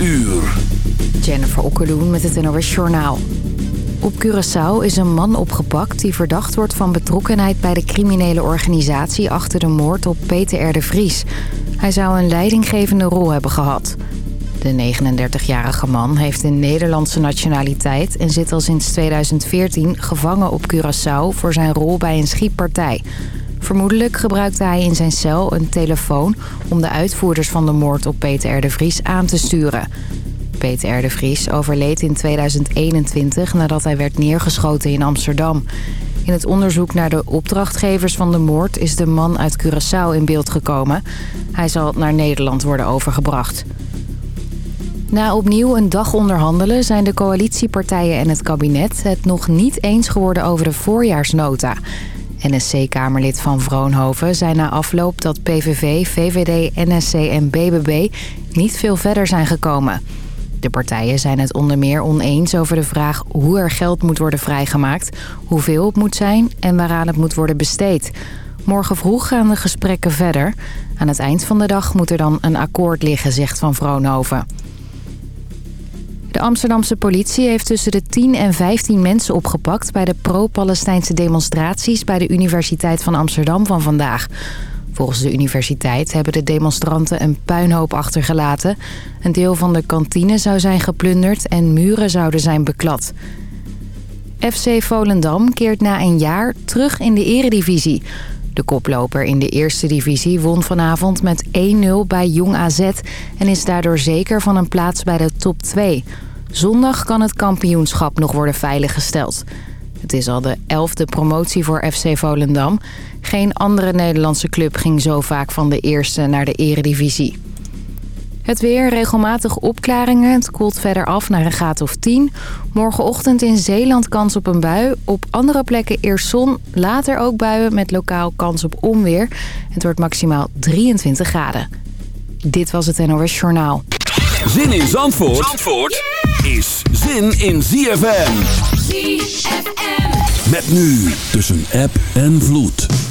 uur. Jennifer Okkeloen met het NOS Journaal. Op Curaçao is een man opgepakt die verdacht wordt van betrokkenheid... bij de criminele organisatie achter de moord op Peter R. de Vries. Hij zou een leidinggevende rol hebben gehad. De 39-jarige man heeft een Nederlandse nationaliteit... en zit al sinds 2014 gevangen op Curaçao voor zijn rol bij een schietpartij... Vermoedelijk gebruikte hij in zijn cel een telefoon... om de uitvoerders van de moord op Peter R. de Vries aan te sturen. Peter de Vries overleed in 2021 nadat hij werd neergeschoten in Amsterdam. In het onderzoek naar de opdrachtgevers van de moord... is de man uit Curaçao in beeld gekomen. Hij zal naar Nederland worden overgebracht. Na opnieuw een dag onderhandelen zijn de coalitiepartijen en het kabinet... het nog niet eens geworden over de voorjaarsnota... NSC-kamerlid van Vroonhoven zei na afloop dat PVV, VVD, NSC en BBB niet veel verder zijn gekomen. De partijen zijn het onder meer oneens over de vraag hoe er geld moet worden vrijgemaakt, hoeveel het moet zijn en waaraan het moet worden besteed. Morgen vroeg gaan de gesprekken verder. Aan het eind van de dag moet er dan een akkoord liggen, zegt Van Vroonhoven. De Amsterdamse politie heeft tussen de 10 en 15 mensen opgepakt... bij de pro-Palestijnse demonstraties bij de Universiteit van Amsterdam van vandaag. Volgens de universiteit hebben de demonstranten een puinhoop achtergelaten. Een deel van de kantine zou zijn geplunderd en muren zouden zijn beklad. FC Volendam keert na een jaar terug in de eredivisie. De koploper in de eerste divisie won vanavond met 1-0 bij Jong AZ... en is daardoor zeker van een plaats bij de top 2. Zondag kan het kampioenschap nog worden veiliggesteld. Het is al de elfde promotie voor FC Volendam. Geen andere Nederlandse club ging zo vaak van de eerste naar de eredivisie. Het weer, regelmatig opklaringen. Het koelt verder af naar een graad of 10. Morgenochtend in Zeeland kans op een bui. Op andere plekken eerst zon, later ook buien met lokaal kans op onweer. Het wordt maximaal 23 graden. Dit was het NOS Journaal. Zin in Zandvoort, Zandvoort is zin in ZFM. ZFM. Met nu tussen app en vloed.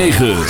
9.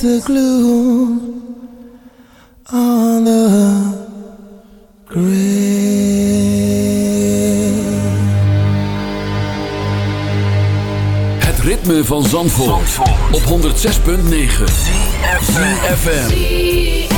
the glue on the grave. Het ritme van Zandvoort, Zandvoort. op 106.9 FM.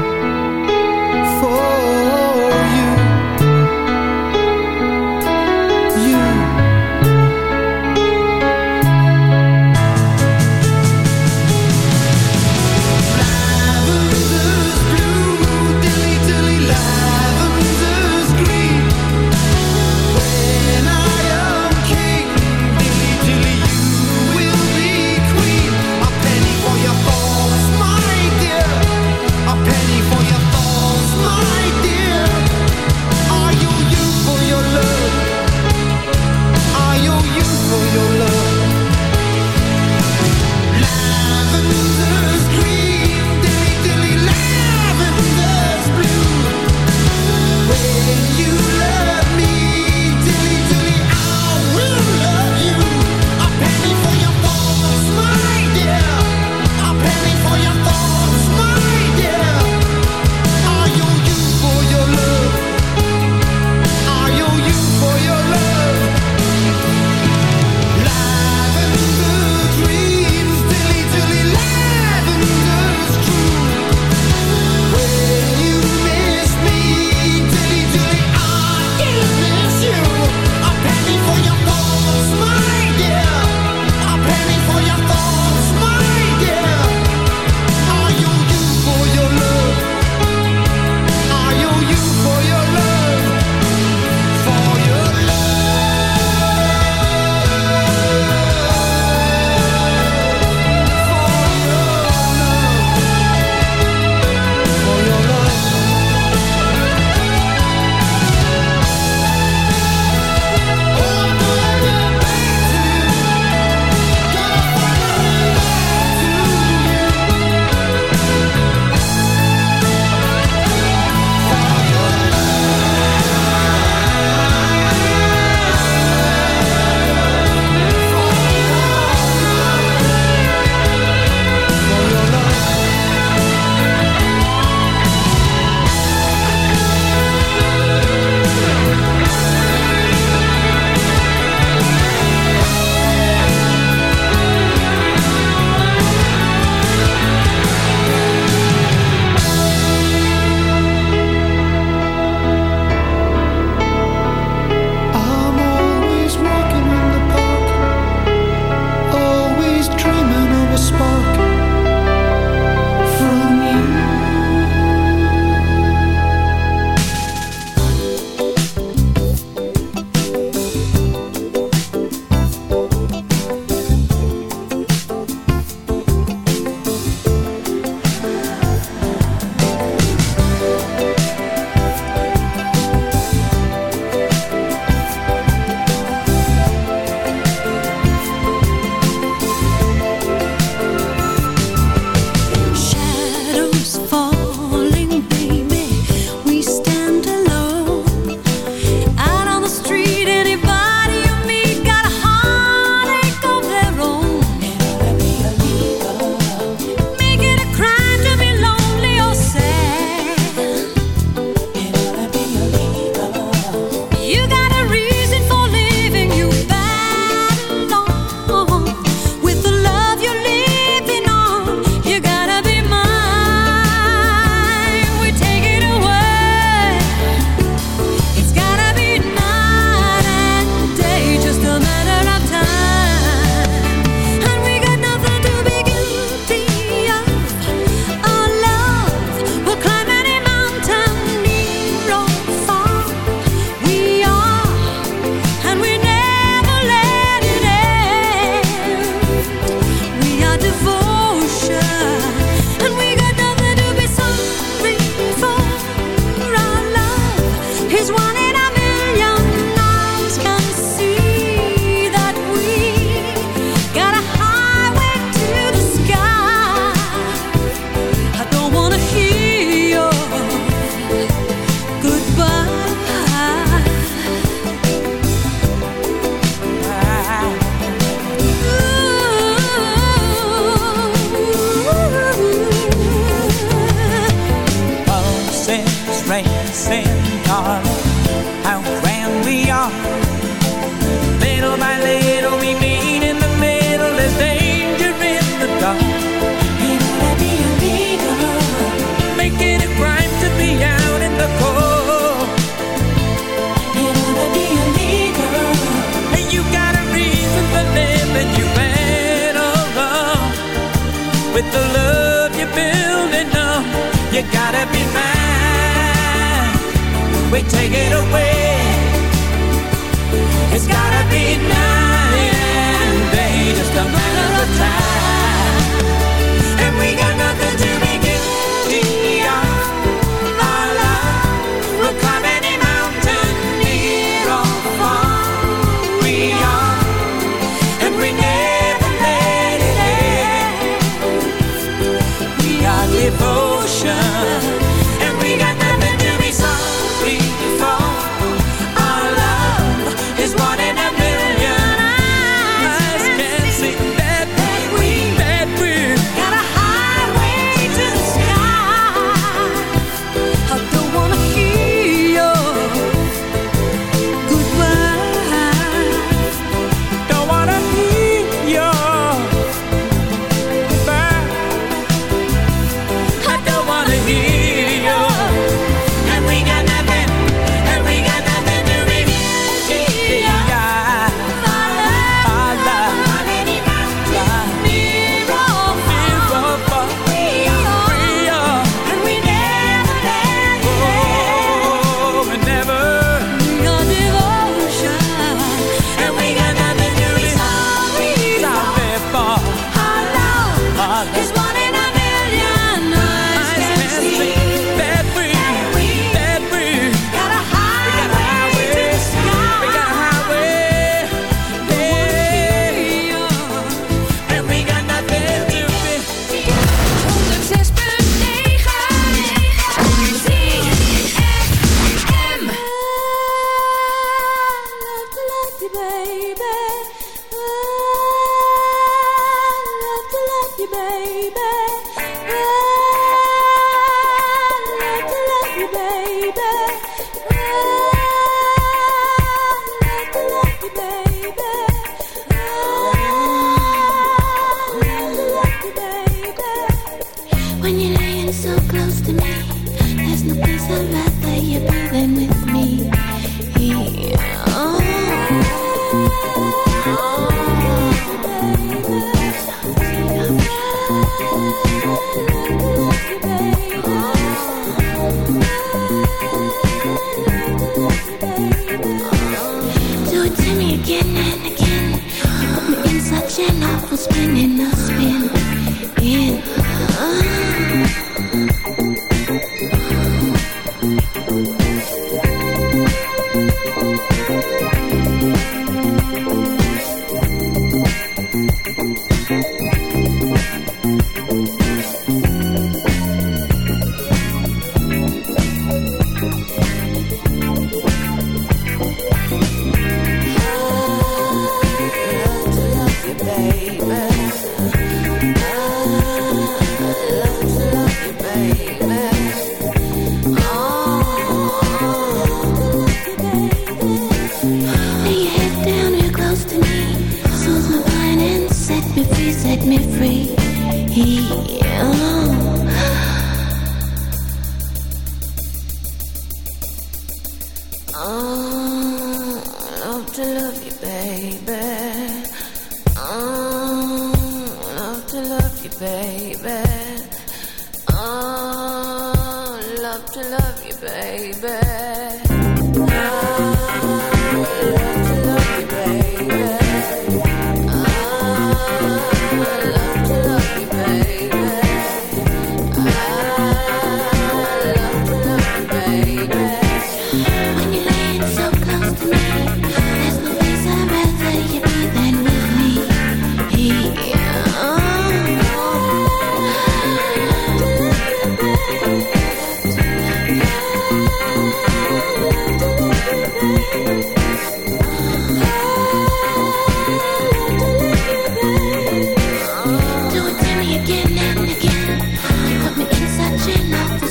now.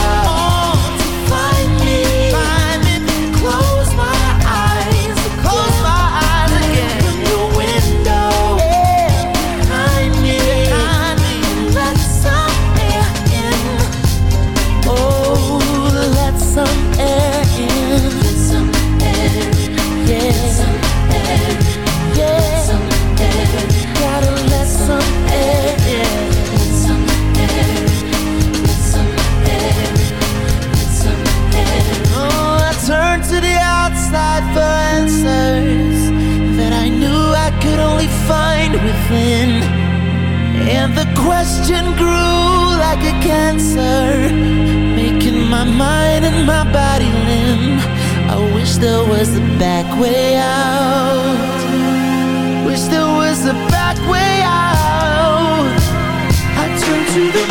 And the question grew like a cancer, making my mind and my body limp. I wish there was a back way out. Wish there was a back way out. I turn to the